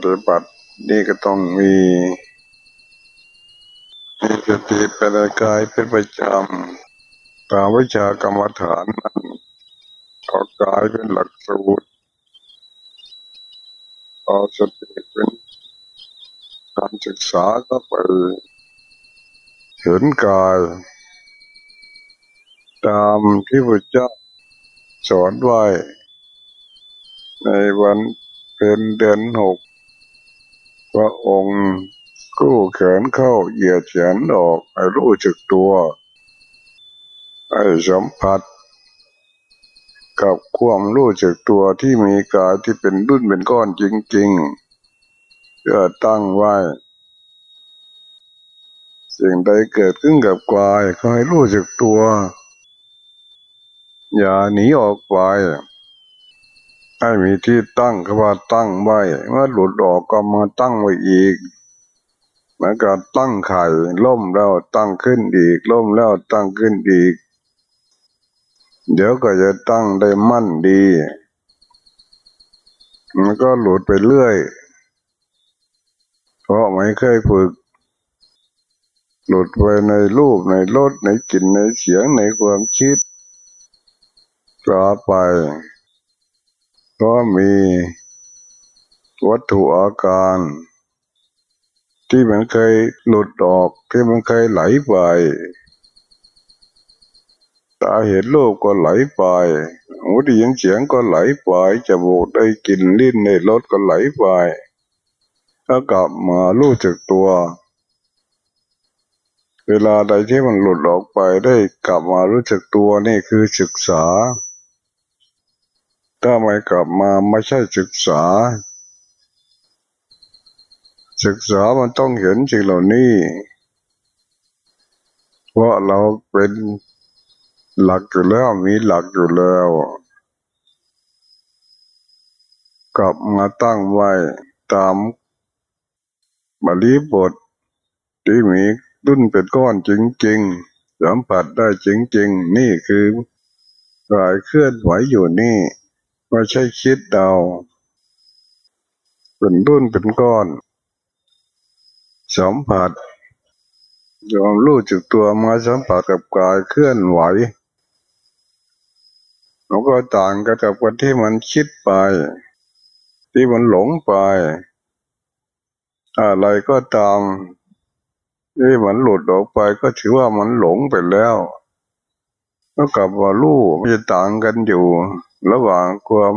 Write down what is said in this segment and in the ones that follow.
ปฏิบัตินี่ก็ต้องมีมีสติเป็นกายเป็นประจำตามวิชากรรมฐานนั้นเอากายเป็นหลักสูตรเอาสติเป็นการศึกษาก็ไปเห็นกาย ตามที่พระเจ้าสอนไว้ ในวันเป็นเดือนหก พระองค์กู้แขนเข้าเหยียดแขนออกให้รู้จักตัวให้สัมผัส กับความรู้จักตัวที่มีกายที่เป็นรุ่นเป็นก้อนจริงๆเพื่อตั้งไว้ สิ่งใดเกิดขึ้นกับกายก็ให้รู้จักตัว อย่าหนีออกไป ให้มีที่ตั้งก็ว่าตั้งไว้ เมื่อหลุดออกก็มาตั้งไว้อีกเหมือนกับตั้งไข่ล่มแล้วตั้งขึ้นอีกล่มแล้วตั้งขึ้นอีก เดี๋ยวก็จะตั้งได้มั่นดี มันก็หลุดไปเรื่อย เพราะไม่เคยฝึก หลุดไปในรูปในรสในกลิ่นในเสียงในความคิดกลาไป ก็มีวัตถุอาการ ที่มันเคยหลุดออกที่มันเคยไหลไปตาเห็นรูปก็ไหลไป หูได้ยินเสียงก็ไหลไป จมูกได้กลิ่นลิ้นในรสก็ไหลไปถ้ากลับมารู้จักตัว เวลาใดที่มันหลุดออกไปได้กลับมารู้จักตัวนี่คือศึกษา ถ้าไม่กลับมาไม่ใช่ศึกษา ศึกษามันต้องเห็นสิ่งเหล่านี้ เพราะเราเป็นหลักอยู่แล้วมีหลักอยู่แล้ว กลับมาตั้งไว้ตามบาลีบทที่มีดุนเป็นก้อนจริงๆสัมผัสได้จริงๆ นี่คือรายเคลื่อนไหวอยู่นี่ ไม่ใช่คิดเดาเป็นรุ่นเป็นก้อนสัมผัสยอมรู้จึกตัวมาสัมผัสกับกายเคลื่อนไหวมันก็ต่างกันกับคนที่มันคิดไป ที่มันหลงไป อะไรก็ตามที่มันหลุดออกไปก็ถือว่ามันหลงไปแล้ว ก็กลับว่ารู้มันจะต่างกันอยู่ ระหว่างความ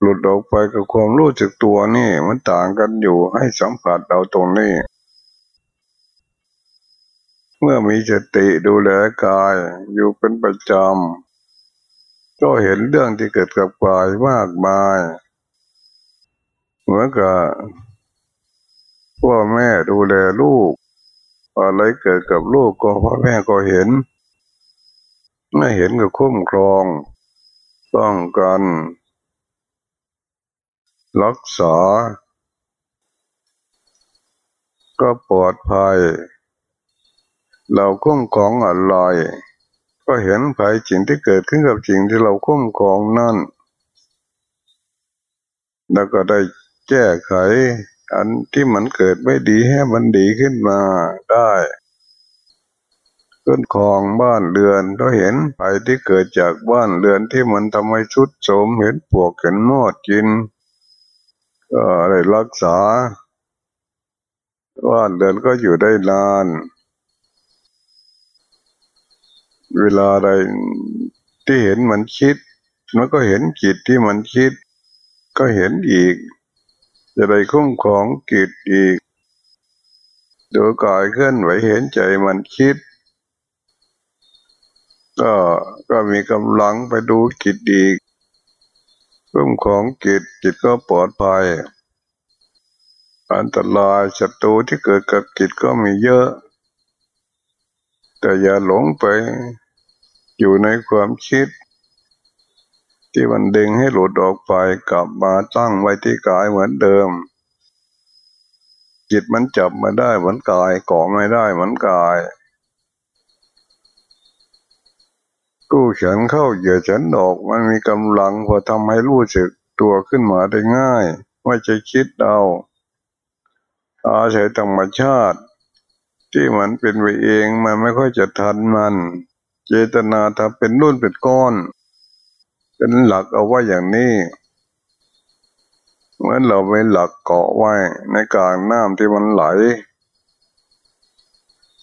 หลุดออกไปกับความรู้จักตัวนี่มันต่างกันอยู่ให้สัมผัสเราตรงนี้ เมื่อมีสติดูแลกายอยู่เป็นประจำก็เห็นเรื่องที่เกิดกับกายมากมายเหมือนกับพ่อแม่ดูแลลูก อะไรเกิดกับลูกก็พ่อแม่ก็เห็นไม่เห็นก็คุ้มครอง ป้องกัน รักษา ก็ปลอดภัย เราคุ้มครองอะไร ก็เห็นภัยสิ่งที่เกิดขึ้นกับสิ่งที่เราคุ้มครองนั่น แล้วก็ได้แก้ไข อันที่มันเกิดไม่ดีให้มันดีขึ้นมาได้ ขึ้นคลองบ้านเรือนก็เห็นภัยที่เกิดจากบ้านเรือนที่มันทำให้ชุดโสมเห็นปวกเห็นมอดกิน ก็ได้รักษาบ้านเรือนก็อยู่ได้นาน เวลาใดที่เห็นมันคิด มันก็เห็นจิตที่มันคิด ก็เห็นอีก จะได้คุ้มของจิตอีกดูกายเคลื่อนไหวเห็นใจมันคิด ก็ก็มีกำลังไปดูกิจดีเรื่องของกิจจิตก็ปลอดภัย อันตรายศัตรูที่เกิดกับกิจก็มีเยอะ แต่อย่าหลงไปอยู่ในความคิด ที่มันดึงให้หลุดออกไปกลับมาตั้งไว้ที่กายเหมือนเดิม จิตมันจับมาได้เหมือนกายก่อไม่ได้เหมือนกาย กู้แขนเข้าเหยียดฉันออกมันมีกำลังพอทำให้รู้สึกตัวขึ้นมาได้ง่าย ไม่ใช่คิดเอา อาศัยธรรมชาติ ที่มันเป็นไปเองมันไม่ค่อยจะทันมัน เจตนาทำเป็นรุ่นเป็นก้อน เป็นหลักเอาไว้อย่างนี้เหมือนเราไปหลักเกาะไว้ในกลางน้ำที่มันไหล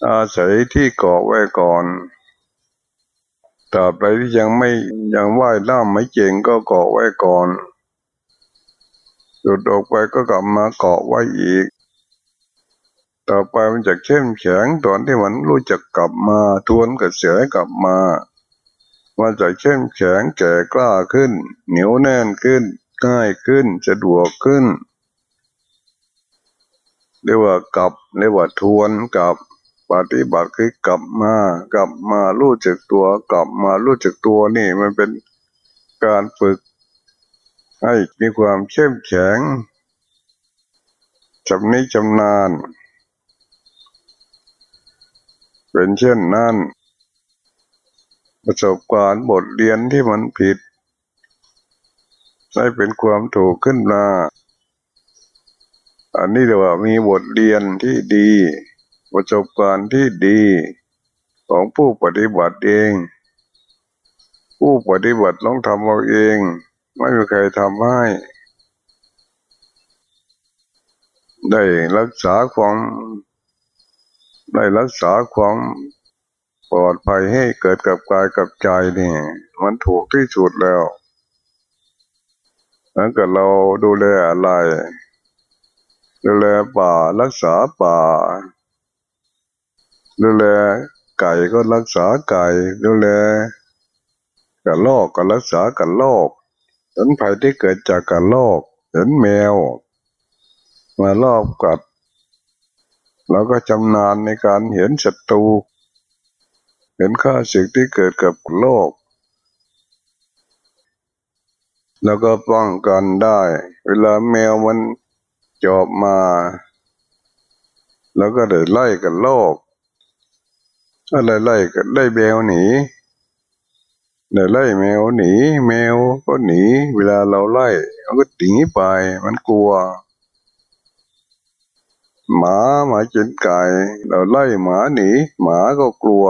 อาศัยที่เกาะไว้ก่อน ตราบใดที่ยังไม่ยังว่ายน้ำไม่เก่งก็เกาะไว้ก่อนหยุดออกไปก็กลับมาเกาะไว้อีก ต่อไปมันจะเข้มแข็งตอนที่มันรู้จักกลับมาทวนกระเสือกลับมามันจะเข้มแข็งแก่กล้าขึ้น เหนียวแน่นขึ้นง่ายขึ้นสะดวกขึ้นเรียกว่ากลับเรียกว่าทวนกลับ ปฏิบัติคือกลับมากลับมารู้จักตัวกลับมารู้จักตัวนี่มันเป็นการฝึก ให้มีความเข้มแข็งจำนี้จำนาน เป็นเช่นนั้นประสบการณ์บทเรียนที่มันผิด ได้เป็นความถูกขึ้นมา อันนี้เรียกว่ามีบทเรียนที่ดี ประสบการณ์ที่ดีของผู้ปฏิบัติเอง ผู้ปฏิบัติต้องทำเอาเอง ไม่มีใครทำให้ ได้รักษาความได้รักษาความปลอดภัยให้เกิดกับกายกับใจนี่ มันถูกที่สุดแล้วแล้วก็เราดูแลอะไร ดูแลป่ารักษาป่า ดูแลไก่ก็รักษาไก่ดูแลกับโลกก็รักษากับโลกผลภัยที่เกิดจากกับโลกเห็นแมว มารอบกัดเราก็ชำนาญในการเห็นศัตรูเห็นข้าศึกที่เกิดกับโลก แล้วก็ป้องกันได้ เวลาแมวมันจอบมา แล้วก็ได้ไล่กับโลก อะไรไล่ก็ไล่แมวหนีเดี๋ยวไล่แมวหนี แมวก็หนี เวลาเราไล่มันก็หนีไป มันกลัว หมาหมาจินไก่เราไล่หมาหนี หมาก็กลัว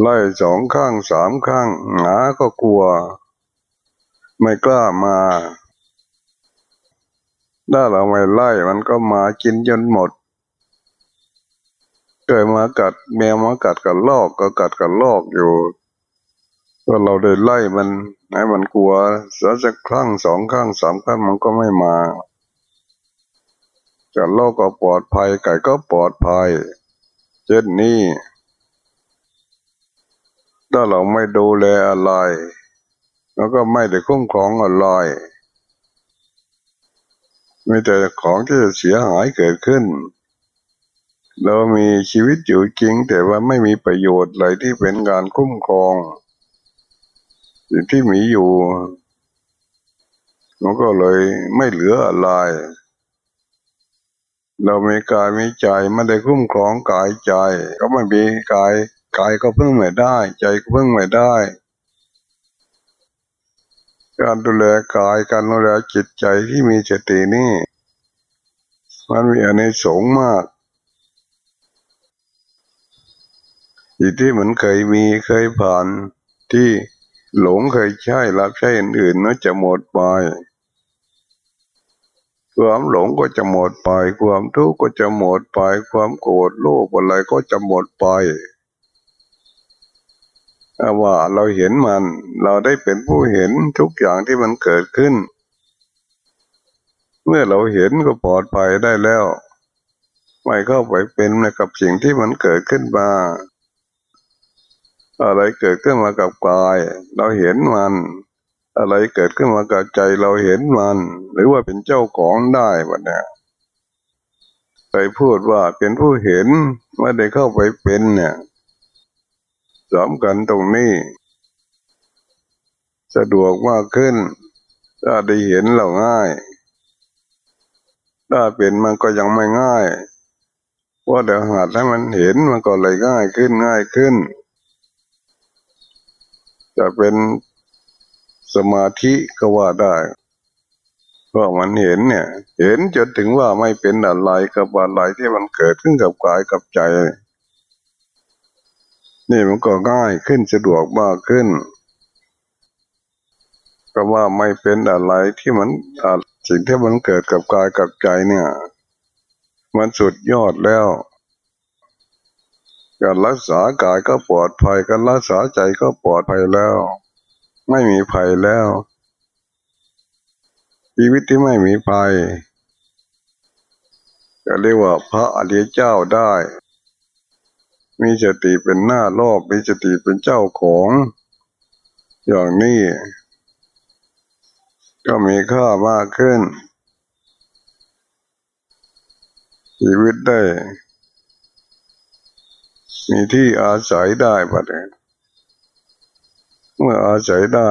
ไล่สองข้างสามข้างหมาก็กลัว ไม่กล้ามาถ้าเราไม่ไล่มันก็มากินจนหมด เคยมากัดแมวมากัดกับลอกก็กัดกับลอกอยู่ก็เราได้ไล่มันให้มันกลัวสักครั้งสองครั้งสามครั้งมันก็ไม่มากัดลอกก็ปลอดภัยไก่ก็ปลอดภัย เช่นนี้ถ้าเราไม่ดูแลอะไรแล้วก็ไม่ได้คุ้มครองอะไรมีแต่ของที่จะเสียหายเกิดขึ้น เรามีชีวิตอยู่จริง แต่ว่าไม่มีประโยชน์อะไรที่เป็นการคุ้มครองสิ่งที่มีอยู่มันก็เลยไม่เหลืออะไร เรามีกายมีใจไม่ได้คุ้มครองกายใจ ก็ไม่มีกายกายก็เพึ่งไม่ได้ ใจก็เพึ่งไม่ได้ การดูแลกายการดูแลจิตใจที่มีสตินี่ มันมีอันในสงมาก สิ่ที่เหมือนเคยมีเคยผ่านที่หลงเคยใช้รับใช้อื่นๆนั่นจะหมดไปความหลงก็จะหมดไป ความทุกข์ก็จะหมดไป ความโกรธโลภอะไรก็จะหมดไปว่าเราเห็นมัน เราได้เป็นผู้เห็นทุกอย่างที่มันเกิดขึ้น เมื่อเราเห็นก็ปลอดภัยได้แล้ว ไม่เข้าไปเป็นกับสิ่งที่มันเกิดขึ้นมา อะไรเกิดขึ้นมากับกาย เราเห็นมัน อะไรเกิดขึ้นมากับใจเราเห็นมัน หรือว่าเป็นเจ้าของได้วะเนี่ยไปพูดว่าเป็นผู้เห็นไม่ได้เข้าไปเป็นเนี่ยสมกันตรงนี้ สะดวกมากขึ้น ถ้าได้เห็นเราง่าย ถ้าเป็นมันก็ยังไม่ง่ายว่าเดี๋ยวหัดให้มันเห็นมันก็เลยง่ายขึ้นง่ายขึ้น จะเป็นสมาธิก็ว่าได้เพราะมันเห็นเนี่ย เห็นจนถึงว่าไม่เป็นอะไรกับอะไรที่มันเกิดขึ้นกับกายกับใจ นี่มันก็ง่ายขึ้นสะดวกมากขึ้นก็ว่าไม่เป็นอะไรที่มันสิ่งที่มันเกิดกับกายกับใจเนี่ย มันสุดยอดแล้ว การรักษากายก็ปลอดภัย การรักษาใจก็ปลอดภัยแล้ว ไม่มีภัยแล้ว ชีวิตที่ไม่มีภัยจะเรียกว่าพระอริยเจ้าได้ มีสติเป็นหน้ารอบมีสติเป็นเจ้าของ อย่างนี้ ก็มีค่ามากขึ้น ชีวิตได้ มีที่อาศัยได้ประเนี่ยเมื่ออาศัยได้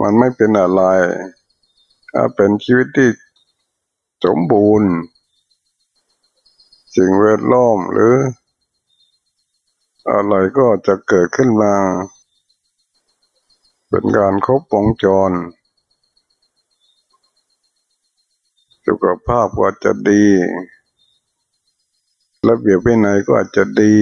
มันไม่เป็นอะไรถ้าเป็นชีวิตที่สมบูรณ์ สิ่งแวดล้อมหรือ อะไรก็จะเกิดขึ้นมา เป็นการครบวงจร สุขภาพก็จะดี ระเบียบวินัยก็อาจจะดี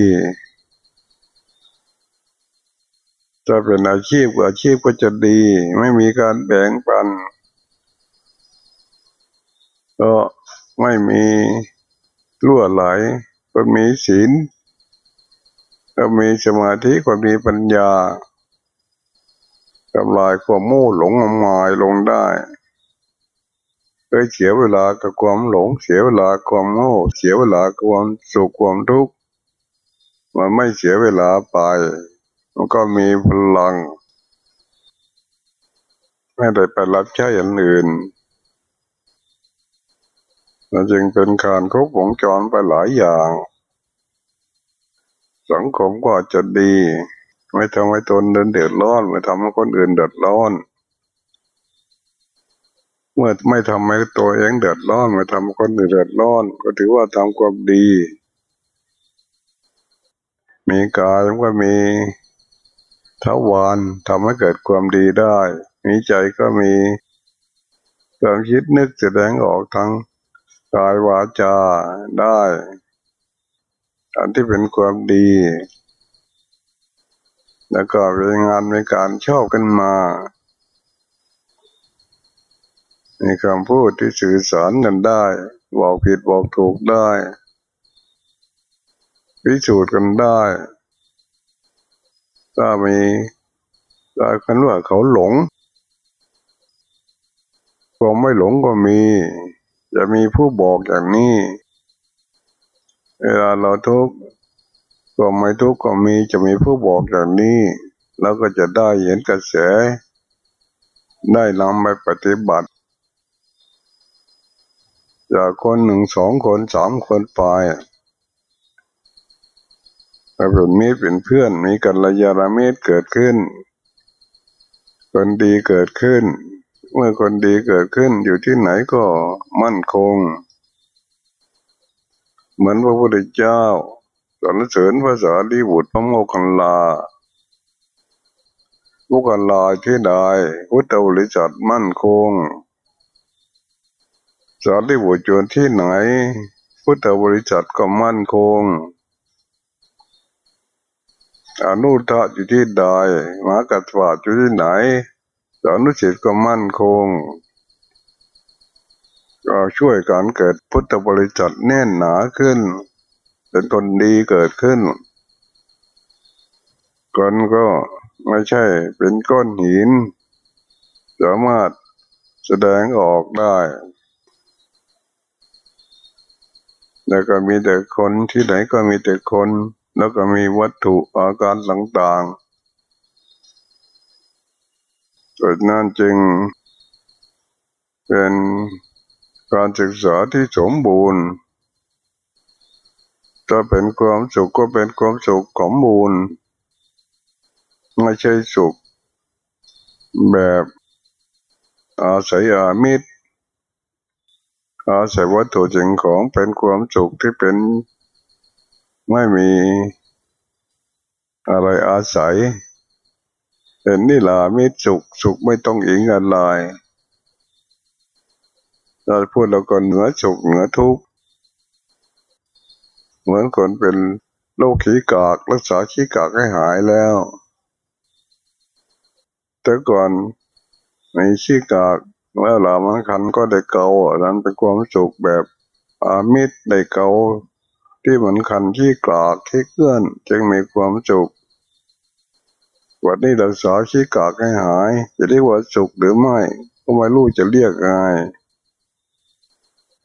จะเป็นอาชีพอาชีพก็จะดี ไม่มีการแบ่งปัน ก็ไม่มีรั่วไหลก็มีศีลก็มีสมาธิก็มีปัญญาทำลายความมู่หลงงมงายลงได้เคยเสียเวลากับความหลง เสียเวลาความโง่เสียเวลาความสุขความทุกข์มันไม่เสียเวลาไป มันก็มีพลัง ไม่ได้ไปรับใช้อย่างอื่นมันจึงเป็นการครบวงจรไปหลายอย่าง สังคมก็จะดี ไม่ทำให้ตนเดินเดือดร้อน ไม่ทำให้คนอื่นเดือดร้อนเมื่อไม่ทำให้ตัวเองเดือดร้อนไม่ทำคนอื่นเดือดร้อน ก็ถือว่าทำความดี มีกายก็มี ทวารทำให้เกิดความดีได้ มีใจก็มีความคิดนึกแสดงออกทั้งกายวาจาได้ อันที่เป็นความดี แล้วก็เป็นงานเป็นการชอบกันมา มีคำพูดที่สื่อสารกันได้ บอกผิดบอกถูกได้ พิสูจน์กันได้ ถ้ามีกาคันว่าเขาหลงความไม่หลงก็มี จะมีผู้บอกอย่างนี้ เวลาเราทุกข์ความไม่ทุกข์ก็มีจะมีผู้บอกอย่างนี้แล้วก็จะได้เห็นกระแส ได้นำไปปฏิบัติ จากคนหนึ่งสองคนสามคนไป ถ้าเป็นมิตรเป็นเพื่อนมีกัลยาณมิตรเกิดขึ้น คนดีเกิดขึ้น เมื่อคนดีเกิดขึ้นอยู่ที่ไหนก็มั่นคง เหมือนพระพุทธเจ้าสรรเสริญภาษาดีบุตรพระโมคคัลลาโมคคัลลาที่ใดพุทธบริษัทมั่นคงสารีบุตรอยู่ที่ไหน พุทธบริษัทก็มั่นคง อนุทะอยู่ที่ใดมากัตวาดอยู่ที่ไหนสานุสิตก็มั่นคงก็ช่วยการเกิดพุทธบริษัทแน่นหนาขึ้นเป็นคนดีเกิดขึ้นคนก็ไม่ใช่เป็นก้อนหิน สามารถแสดงออกได้ แล้วก็มีแต่คนที่ไหนก็มีแต่คน แล้วก็มีวัตถุอาการต่างๆดังนั้นจึง เป็นการศึกษาที่สมบูรณ์ถ้าเป็นความสุขก็เป็นความสุขสมบูรณ์ไม่ใช่สุข แบบอาศัยอามิตรอาศัยวัตถุจริงของเป็นความสุขที่เป็น ไม่มีอะไรอาศัยเป็นนี่ลามิสุขสุขไม่ต้องอิงอะไรเราพูดเราก็เหนือสุขเหนือทุกข์เหมือนคนเป็นโรคขี้กากรักษาขี้กากให้หายแล้ว แต่ก่อนในขี้กากแล้วหลามันคันก็ได้เกาอันนั้นเป็นความสุขแบบอามิตรได้เกา ที่เหมือนคันขี้กากขี้เกลื่อน จึงมีความสุขวันนี้รักษาขี้กากให้หาย จะเรียกว่าสุขหรือไม่ก็ไม่รู้จะเรียกไง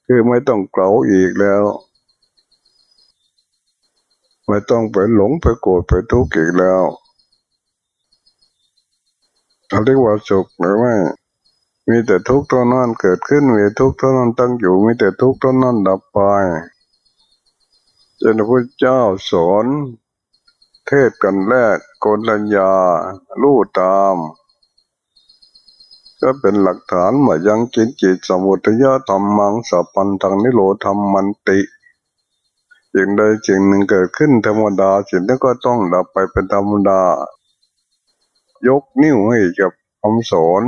คือไม่ต้องเกาอีกแล้ว ไม่ต้องไปหลงไปโกรธไปทุกข์อีกแล้วเขาเรียกว่าสุขหรือไม่มีแต่ทุกข์เท่านั้นเกิดขึ้นมีทุกข์เท่านั้นตั้งอยู่มีแต่ทุกข์เท่านั้นดับไป จนพระเจ้าสอนเทศกันแรกโกนัญญาลู่ตาม ก็เป็นหลักฐานว่ายังกินจิตสมุทยธรรมังสัพพันธังนิโรธรรมมันติสิ่างใดสิ่งหนึ่งเกิดขึ้นธรรมดาสิ่งนั้นก็ต้องดับไปเป็นธรรมดา ยกนิ้วให้กับคำสอน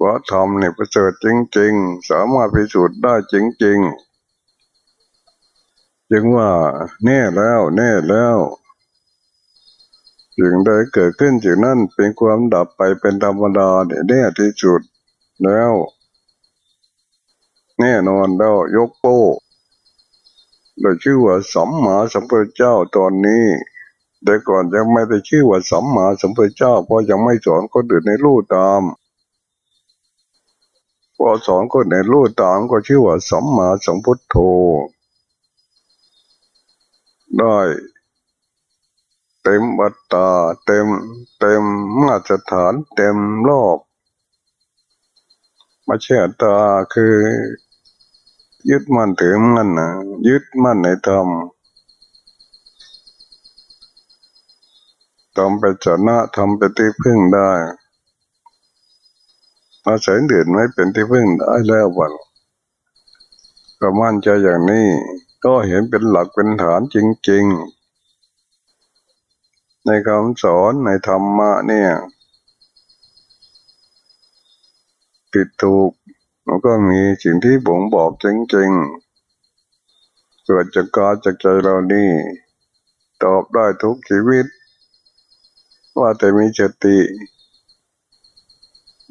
ว่าธรรมเนี่ยประเสริฐจริง ๆ สามารถพิสูจน์ได้จริง ๆ จึงว่าแน่แล้วแน่แล้วสิ่งใดเกิดขึ้นสิ่งนั้นเป็นความดับไปเป็นธรรมดาเนี่ยแน่ที่สุดแล้ว แน่นอนแล้วยกโป้โดยชื่อว่าสัมมาสัมพุทธเจ้าตอนนี้ แต่ก่อนยังไม่ได้ชื่อว่าสัมมาสัมพุทธเจ้า เพราะยังไม่สอนคนอื่นในรู้ตามพอสอนคนในรู้ตามก็ชื่อว่าสัมมาสัมพุทโธ ได้ เต็มอัตตา เต็ม เต็มมาตรฐาน เต็มรอบมาเชื่อตาคือ ยึดมั่นถือมั่นนะยึดมั่นในธรรมทำไปชนะทำไปที่พึ่งได้อาศัยเดือนไม่เป็นที่พึ่งได้แล้ววันก็มั่นใจอย่างนี้ ก็เห็นเป็นหลักเป็นฐานจริง ๆ ในคำสอนในธรรมะเนี่ยผิดถูกมันก็มีสิ่งที่บ่งบอกจริงๆเกิดจากกายจากใจเรานี่ ตอบได้ทุกชีวิต ว่าแต่มีสติ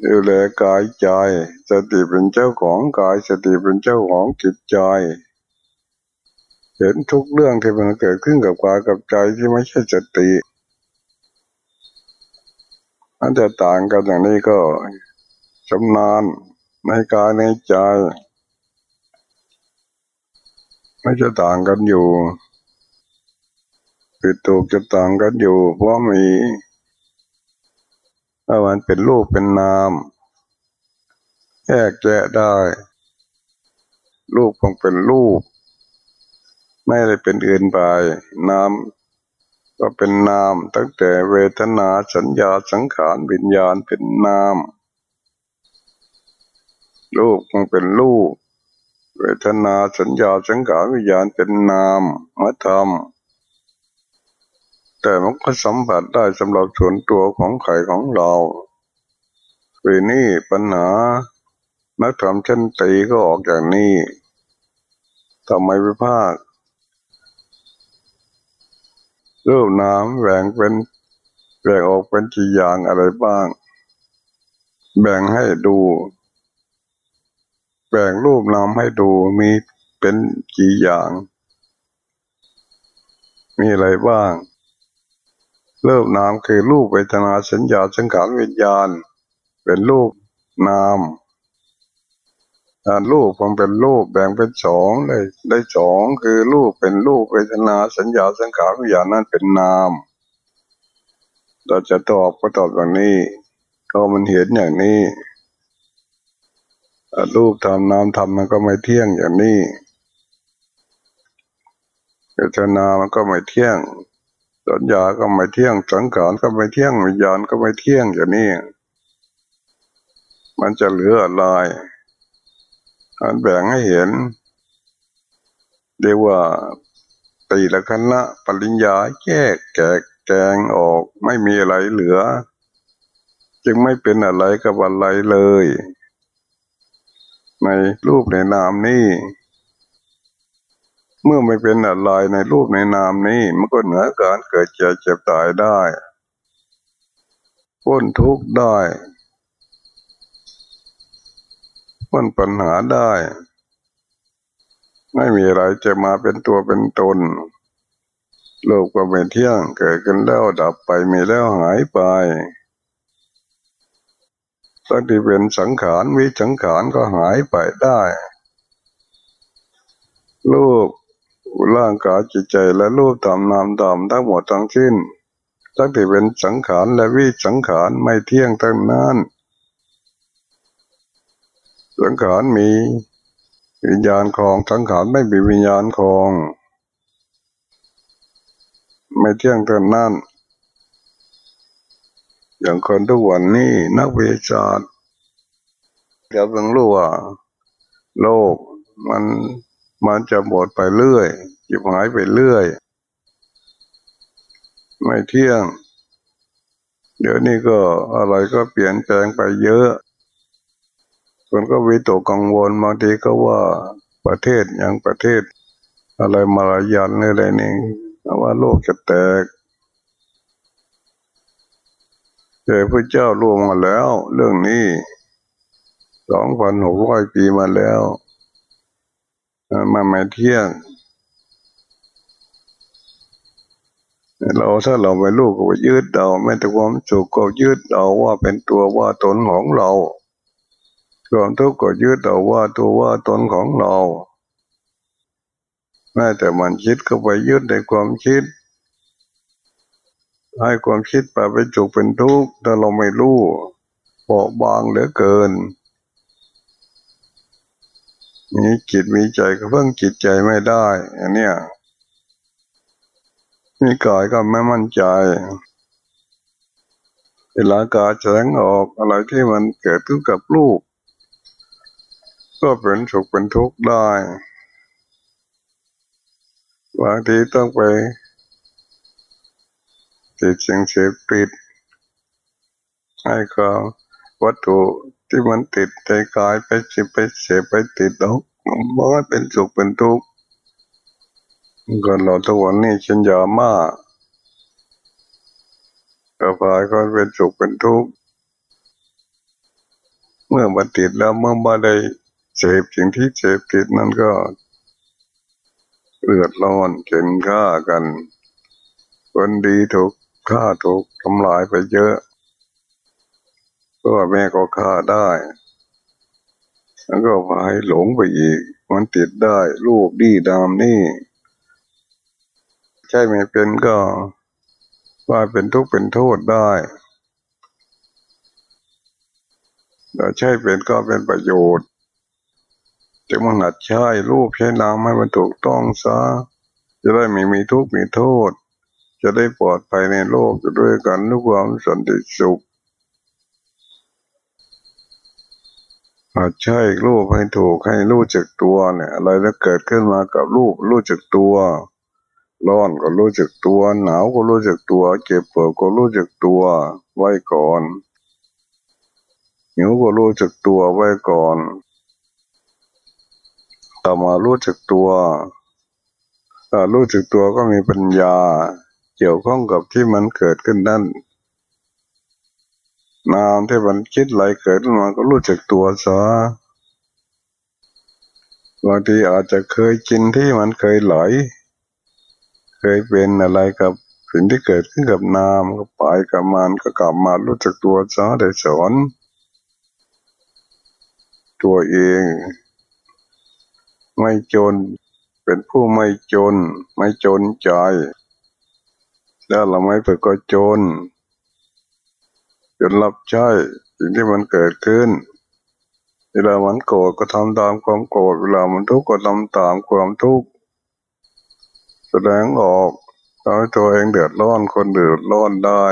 ดูแลกายใจ สติเป็นเจ้าของกาย สติเป็นเจ้าของจิตใจ เห็นทุกเรื่องที่มันเกิดขึ้นกับกายกับใจที่ไม่ใช่สติมันจะต่างกันอย่างนี้ก็ชำนาญในกายในใจ ไม่จะต่างกันอยู่ผิดถูกจะต่างกันอยู่ เพราะมีถ้ามันเป็นรูปเป็นนาม แยกแยะได้ รูปคงเป็นรูป ไม่ได้เป็นอื่นไปนามก็เป็นนามตั้งแต่เวทนาสัญญาสังขารวิญญาณเป็นนามรูปมันเป็นรูปเวทนาสัญญาสังขารวิญญาณเป็นนามมาทำแต่มันก็สัมผัสได้สำหรับส่วนตัวของไข่ของเราปีนี้ปัญหา นักธรรมเช่นตีก็ออกอย่างนี้ทำไมวิภาค รูปน้ำแบ่งเป็นแบ่งออกเป็นกี่อย่างอะไรบ้าง แบ่งให้ดู แบ่งรูปน้ำให้ดูมีเป็นกี่อย่าง มีอะไรบ้างรูปน้ำคือรูปเวทนาสัญญาสังขารวิญญาณ เป็นรูปนาม รูปผมเป็นรูปแบ่งเป็นสองเลยได้สองคือรูปเป็นรูปเวทนาสัญญาสังขารวิญญาณนั้นเป็นนาม เราจะตอบก็ตอบอย่างนี้ก็มันเห็นอย่างนี้รูปทำนามทำมันก็ไม่เที่ยงอย่างนี้เวทนามันก็ไม่เที่ยง สัญญาก็ไม่เที่ยง สังขารก็ไม่เที่ยงวิญญาณก็ไม่เที่ยงอย่างนี้ มันจะเหลืออะไร อันแบ่งให้เห็นเรียกว่าตีละคณะปริญญาแยกแกกแกงออกไม่มีอะไรเหลือ จึงไม่เป็นอะไรกับอะไรเลย ในรูปในนามนี้ เมื่อไม่เป็นอะไรในรูปในนามนี้ มันก็เหนือการเกิดเจ็บเจ็บตายได้พ้นทุกข์ได้ พ้นปัญหาได้ ไม่มีอะไรจะมาเป็นตัวเป็นตน โลกก็เป็นเที่ยงเกิดกันแล้วดับไปมีแล้วหายไปสักที่เป็นสังขารวิสังขารก็หายไปได้รูปร่างกายจิตใจและรูปตามนามตามทั้งหมดทั้งสิ้นสักที่เป็นสังขารและวิสังขารไม่เที่ยงทั้งนั้น สังขารมีวิญญาณของสังขารไม่มีวิญญาณของ ไม่เที่ยงทั้งนั้นอย่างคนทุกวันนี้นักวิชาจะเพิ่งรู้ว่าโลกมันมันจะหมดไปเรื่อยจิบหายไปเรื่อย ไม่เที่ยง เดี๋ยวนี้ก็อะไรก็เปลี่ยนแปลงไปเยอะ คนก็วิตกกังวลบางทีก็ว่าประเทศอย่างประเทศ อะไรมาลายันอะไรนี่ว่าโลกจะแตกแต่พระเจ้าล่วงมาแล้ว เรื่องนี้สองพันหกร้อยปีมาแล้วมาไม่เที่ยง เราถ้าเราไม่รู้ก็ยืดเราไม่แต่ความสุขก็ยืดเราว่าเป็นตัวว่าตนของเรา ความทุกข์ก็ยืดเราว่าตัวว่าตนของเราแม้แต่มันคิดก็ไปยืดในความคิด ให้ความคิดไปเป็นจุกเป็นทุกข์ถ้าเราไม่รู้เบาบางเหลือเกินมีจิตมีใจก็เพิ่งจิตใจไม่ได้อันเนี้ยมีกายก็ไม่มั่นใจเวลากาแสงออกอะไรที่มันเกิดขึ้นกับลูก ก็เป็นสุขเป็นทุกข์ได้บางทีต้องไปติดสิ่งเสพติดให้ก็วัตถุที่มันติดใจกายไปสิไปเสพไปติดแล้วมันก็เป็นสุขเป็นทุกข์ก็เราทุกวันนี้ฉันยามากต่อไปก็เป็นสุขเป็นทุกข์เมื่อมาติดแล้วเมื่อมาได้ เสพสิ่งที่เสพติดนั้นก็เลือดร้อนเข็นฆ่ากัน คนดีถูกฆ่าถูกทำลายไปเยอะก็แม่ก็ฆ่าได้แล้วก็พายหลงไปอีก มันติดได้ ลูกดีดามนี่ ใช่ไม่เป็นก็ว่าเป็นทุกข์เป็นโทษได้แต่ใช่เป็นก็เป็นประโยชน์ จะมันหัดใช้รูปใช้นามให้มันถูกต้องซะจะได้ไม่มีทุกข์มีโทษ จะได้ปลอดภัยในโลกด้วยกันด้วยความสันติสุขอาจใช่รูปให้ถูกให้รู้จักตัวเนี่ย อะไรจะเกิดขึ้นมากับรูปรู้จักตัว ร้อนก็รู้จักตัว หนาวก็รู้จักตัว เจ็บปวดก็รู้จักตัวไว้ก่อนหิวก็รู้จักตัวไว้ก่อน ต่อมารู้จักตัวถ้ารู้จักตัวก็มีปัญญา เกี่ยวข้องกับที่มันเกิดขึ้นนั่นนามที่มันคิดไหลเกิดมาก็รู้จักตัวซะบางทีอาจจะเคยกินที่มันเคยไหล เคยเป็นอะไรกับสิ่งที่เกิดขึ้นกับนามก็ไปกับมันก็กลับมารู้จักตัวซะได้สอน ตัวเอง ไม่จน เป็นผู้ไม่จน ไม่จนใจแล้วเราไม่เปิดก็จน จนรับใช้สิ่งที่มันเกิดขึ้น เวลามันโกรธก็ทำตามความโกรธเวลามันทุกข์ก็ทำตามความทุกข์แสดงออกทำให้ตัวเองเดือดร้อนคนเดือดร้อนได้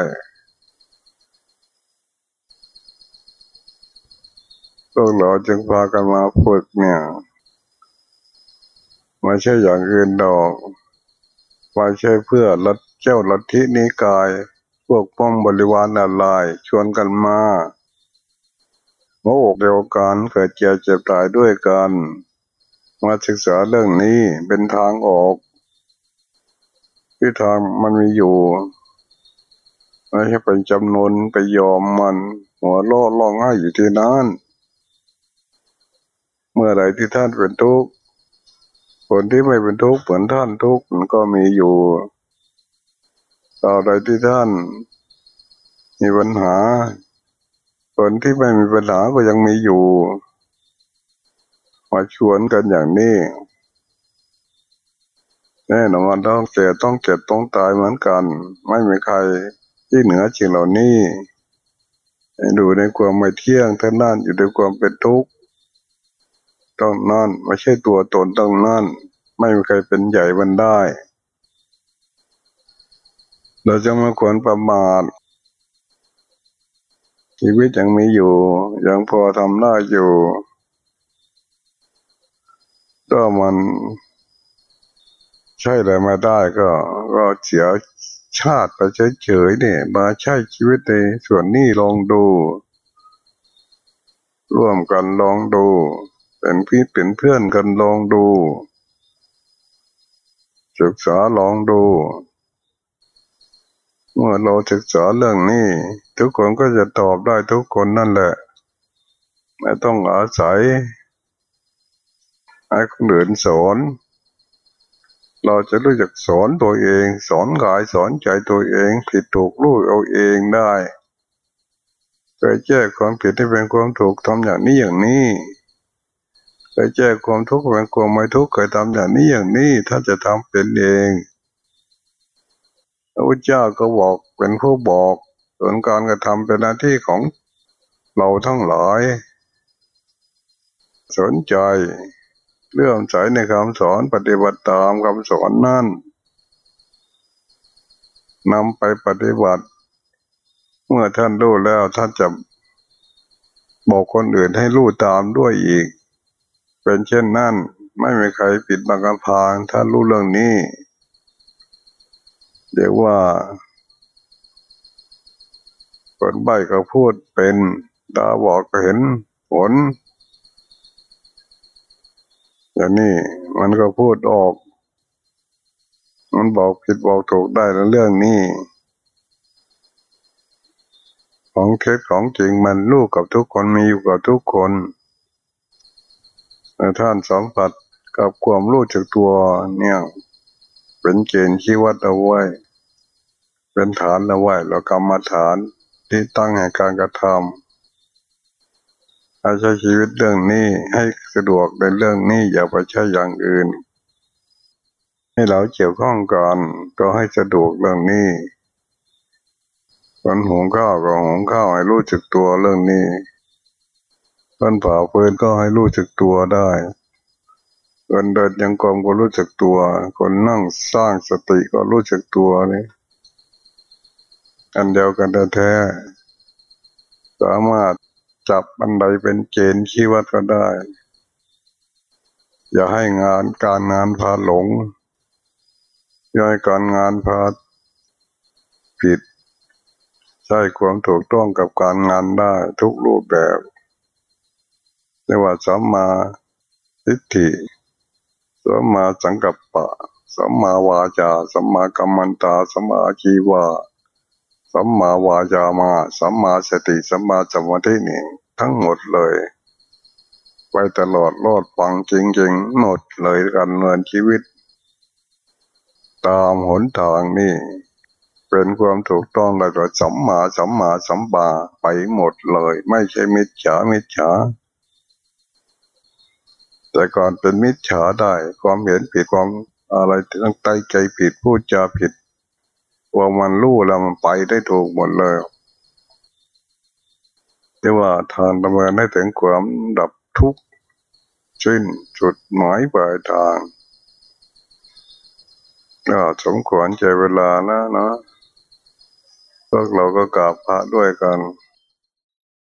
พวกเราจึงพากันมาฝึกเนี่ย ไม่ใช่อย่างอื่นดอกไม่ใช่เพื่อลัดเจ้าลัทธินิกาย พวกป้อมบริวารอะไรชวนกันมาหัวอกเดียวกันเกิดเจ็บเจ็บตายด้วยกัน มาศึกษาเรื่องนี้เป็นทางออก ที่ทางมันมีอยู่ไม่ใช่ไปจำนวนไปยอมมัน หัวล่อล่องให้อยู่ที่นั่นเมื่อไรที่ท่านเป็นทุกข์ คนที่ไม่เป็นทุกข์เหมือนท่านทุกข์มันก็มีอยู่ต่อใดที่ท่าน มีปัญหา คนที่ไม่มีปัญหาก็ยังมีอยู่มาชวนกันอย่างนี้แน่นอนต้องเจ็ต้องเจ็บต้องตายเหมือนกัน ไม่มีใครที่เหนือสิ่งเหล่านี้ดูในความไม่เที่ยงท่านนั่นอยู่ในความเป็นทุกข์ ต้องนั่นไม่ใช่ตัวตนต้องนั่น ไม่มีใครเป็นใหญ่บันได้ เราจะมาควรประมาทชีวิตยังมีอยู่ ยังพอทำได้อยู่ ก็มันใช่เลยมาได้ก็ก็เสียชาติไปเฉยๆเนี่ย มาใช้ชีวิตในส่วนนี้ลองดู ร่วมกันลองดู เป็นพี่เป็นเพื่อนกันลองดู ศึกษาลองดู เมื่อเราศึกษาเรื่องนี้ ทุกคนก็จะตอบได้ทุกคนนั่นแหละ ไม่ต้องอาศัยให้คนอื่นสอนเราจะรู้จักสอนตัวเอง สอนกายสอนใจตัวเอง ผิดถูกรู้เอาเองได้เคยแก้ความผิดให้เป็นความถูกทำอย่างนี้อย่างนี้ เคยแก้ความทุกข์เป็นความไม่ทุกข์เคยทำอย่างนี้อย่างนี้ถ้าจะทำเป็นเองพระพุทธเจ้าก็บอกเป็นผู้บอกส่วนการกระทำเป็นหน้าที่ของเราทั้งหลาย สนใจเรื่องใสในคำสอนปฏิบัติตามคำสอนนั่นนำไปปฏิบัติ เมื่อท่านรู้แล้วท่านจะบอกคนอื่นให้รู้ตามด้วยอีก เป็นเช่นนั้น ไม่มีใครปิดบังกำพางท่านรู้เรื่องนี้ เรียกว่าคนใบก็พูดเป็นตาบอกก็เห็นผลอย่างนี้มันก็พูดออก มันบอกผิดบอกถูกได้แล้วเรื่องนี้ ของเท็จของจริงมันลูกกับทุกคนมีอยู่กับทุกคน ท่านสัมผัสกับความรู้จักตัวเนี่ยเป็นเกณฑ์ชี้วัดเอาไว้ เป็นฐานเอาไว้เรากรรมฐานที่ตั้งแห่งการกระทำใช้ชีวิตเรื่องนี้ให้สะดวกในเรื่องนี้อย่าไปใช้อย่างอื่น ให้เราเกี่ยวข้องกันก็ให้สะดวกเรื่องนี้คนหุงข้าวก็หุงข้าวให้รู้จักตัวเรื่องนี้ คนผ่าเพื่นก็ให้รู้จักตัวได้คนเดินยังกรมก็รู้จักตัว คนนั่งสร้างสติก็รู้จักตัวนี่อันเดียวกันแท้สามารถจับอันใดเป็นเกณฑ์ชี้วัดก็ได้ อย่าให้งานการงานพาหลง อย่าให้การงานพาผิด ใช้ความถูกต้องกับการงานได้ทุกรูปแบบ เรียกว่าสัมมาทิฏฐิสัมมาสังกัปปะสัมมาวาจาสัมมากัมมันตาสัมมาชีวาสัมมาวายามาสัมมาสติสัมมาสมาธินี่ทั้งหมดเลย ไปตลอดรอดฟังจริงๆหมดเลยกันเงินชีวิต ตามหนทางนี่เป็นความถูกต้องแล้วก็สัมมาสัมมาสัมปาไปหมดเลย ไม่ใช่มิจฉามิจฉา แต่ก่อนเป็นมิจฉาได้ ความเห็นผิดความอะไรตั้งใจใจผิดพูดจาผิดว่ามันรู้แล้วมันไปได้ถูกหมดเลยแต่ว่าทางดำเนินให้ถึงความดับทุกข์สิ้นจุดหมายปลายทางก็สมควรใจเวลานะเนาะพวกเราก็กราบพระด้วยกัน